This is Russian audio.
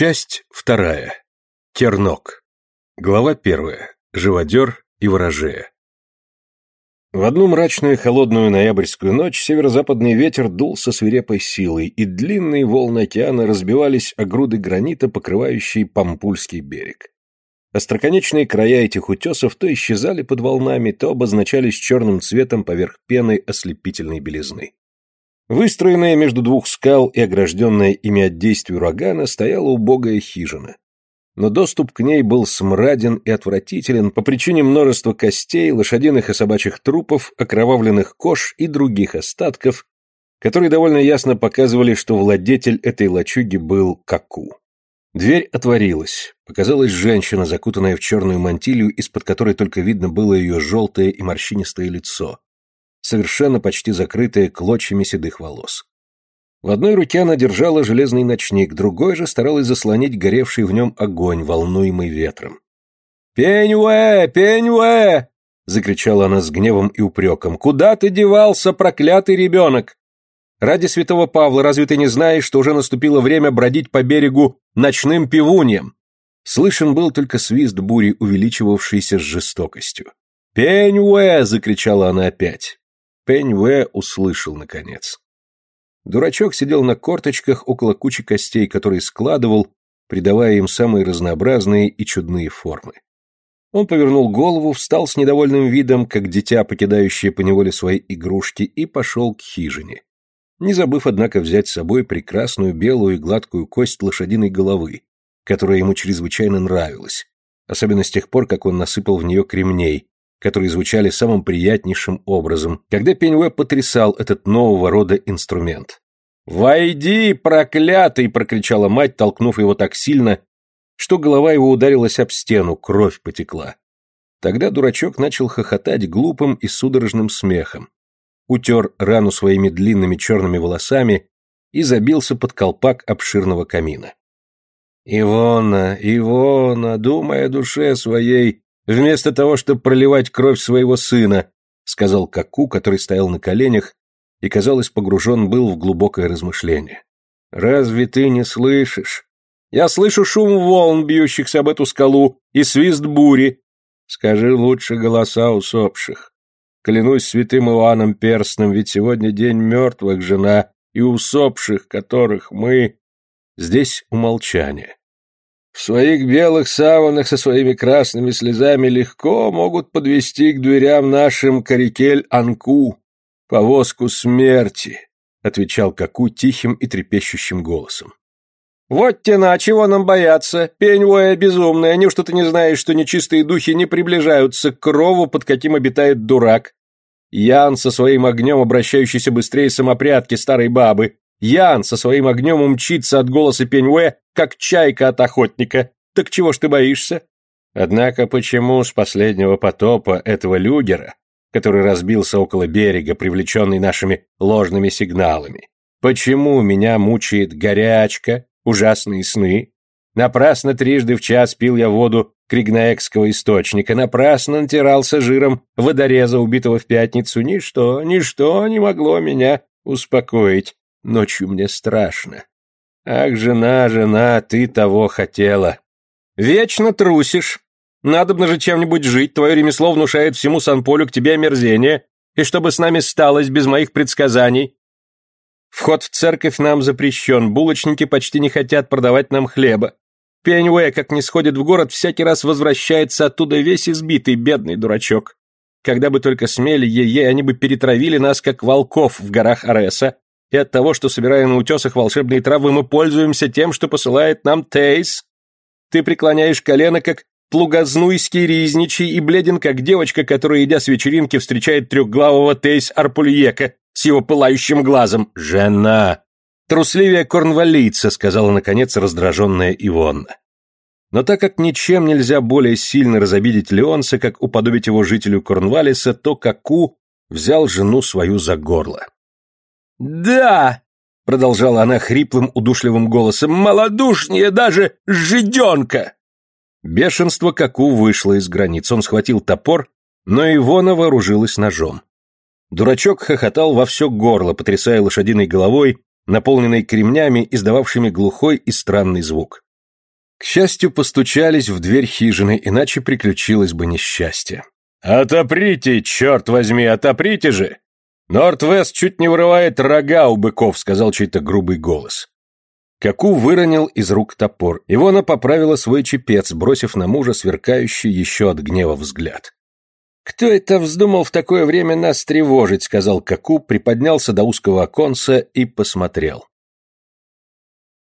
Часть вторая. Тернок. Глава первая. Живодер и ворожея. В одну мрачную холодную ноябрьскую ночь северо-западный ветер дул со свирепой силой, и длинные волны океана разбивались о груды гранита, покрывающие Пампульский берег. Остроконечные края этих утесов то исчезали под волнами, то обозначались черным цветом поверх пены ослепительной белизны. Выстроенная между двух скал и огражденная ими от действий урагана стояла убогая хижина. Но доступ к ней был смраден и отвратителен по причине множества костей, лошадиных и собачьих трупов, окровавленных кож и других остатков, которые довольно ясно показывали, что владетель этой лачуги был Каку. Дверь отворилась. Показалась женщина, закутанная в черную мантилью, из-под которой только видно было ее желтое и морщинистое лицо совершенно почти закрытая клочьями седых волос. В одной руке она держала железный ночник, другой же старалась заслонить горевший в нем огонь, волнуемый ветром. «Пеньуэ! Пеньуэ!» — закричала она с гневом и упреком. «Куда ты девался, проклятый ребенок? Ради святого Павла, разве ты не знаешь, что уже наступило время бродить по берегу ночным пивуньем?» Слышен был только свист бури, увеличивавшийся с жестокостью. «Пеньуэ!» — закричала она опять. Пень Вэ услышал, наконец. Дурачок сидел на корточках около кучи костей, которые складывал, придавая им самые разнообразные и чудные формы. Он повернул голову, встал с недовольным видом, как дитя, покидающее поневоле свои игрушки, и пошел к хижине, не забыв, однако, взять с собой прекрасную белую и гладкую кость лошадиной головы, которая ему чрезвычайно нравилась, особенно с тех пор, как он насыпал в нее кремней, которые звучали самым приятнейшим образом, когда Пеньуэ потрясал этот нового рода инструмент. «Войди, проклятый!» — прокричала мать, толкнув его так сильно, что голова его ударилась об стену, кровь потекла. Тогда дурачок начал хохотать глупым и судорожным смехом, утер рану своими длинными черными волосами и забился под колпак обширного камина. «Ивона, Ивона, думая о душе своей, вместо того, чтобы проливать кровь своего сына», сказал Каку, который стоял на коленях и, казалось, погружен был в глубокое размышление. «Разве ты не слышишь? Я слышу шум волн, бьющихся об эту скалу, и свист бури. Скажи лучше голоса усопших. Клянусь святым Иоанном Перстным, ведь сегодня день мертвых, жена, и усопших, которых мы...» Здесь умолчание. В своих белых саванах со своими красными слезами легко могут подвести к дверям нашим Карикель-Анку, повозку смерти, — отвечал Каку тихим и трепещущим голосом. «Вот тена, чего нам бояться? Пеньвоя безумная, неужто ты не знаешь, что нечистые духи не приближаются к крову, под каким обитает дурак? Ян со своим огнем, обращающийся быстрее самопрятки старой бабы, Ян со своим огнем умчится от голоса Пеньуэ, как чайка от охотника. Так чего ж ты боишься? Однако почему с последнего потопа этого люгера, который разбился около берега, привлеченный нашими ложными сигналами, почему меня мучает горячка, ужасные сны? Напрасно трижды в час пил я воду Кригнаекского источника, напрасно натирался жиром водореза, убитого в пятницу. Ничто, ничто не могло меня успокоить. Ночью мне страшно. Ах, жена, жена, ты того хотела. Вечно трусишь. Надобно же чем-нибудь жить, твое ремесло внушает всему Санполю к тебе омерзение, и чтобы с нами сталось без моих предсказаний. Вход в церковь нам запрещен, булочники почти не хотят продавать нам хлеба. Пеньуэ, как не сходит в город, всякий раз возвращается оттуда весь избитый, бедный дурачок. Когда бы только смели е-е, они бы перетравили нас, как волков в горах Ареса, и от того, что, собирая на утесах волшебные травы, мы пользуемся тем, что посылает нам Тейс. Ты преклоняешь колено, как плугазнуйский ризничий, и бледен, как девочка, которая, идя с вечеринки, встречает трехглавого Тейс Арпульека с его пылающим глазом. «Жена!» «Трусливее корнвалийца», — сказала, наконец, раздраженная Ивонна. Но так как ничем нельзя более сильно разобидеть Леонса, как уподобить его жителю Корнвалиса, то Каку взял жену свою за горло. «Да!» — продолжала она хриплым, удушливым голосом. «Малодушнее даже жиденка!» Бешенство Каку вышло из границ. Он схватил топор, но Ивона вооружилась ножом. Дурачок хохотал во все горло, потрясая лошадиной головой, наполненной кремнями, издававшими глухой и странный звук. К счастью, постучались в дверь хижины, иначе приключилось бы несчастье. «Отоприте, черт возьми, отоприте же!» «Норд-Вест чуть не вырывает рога у быков», — сказал чей-то грубый голос. Каку выронил из рук топор. Ивона поправила свой чепец, бросив на мужа сверкающий еще от гнева взгляд. «Кто это вздумал в такое время нас тревожить?» — сказал Каку, приподнялся до узкого оконца и посмотрел.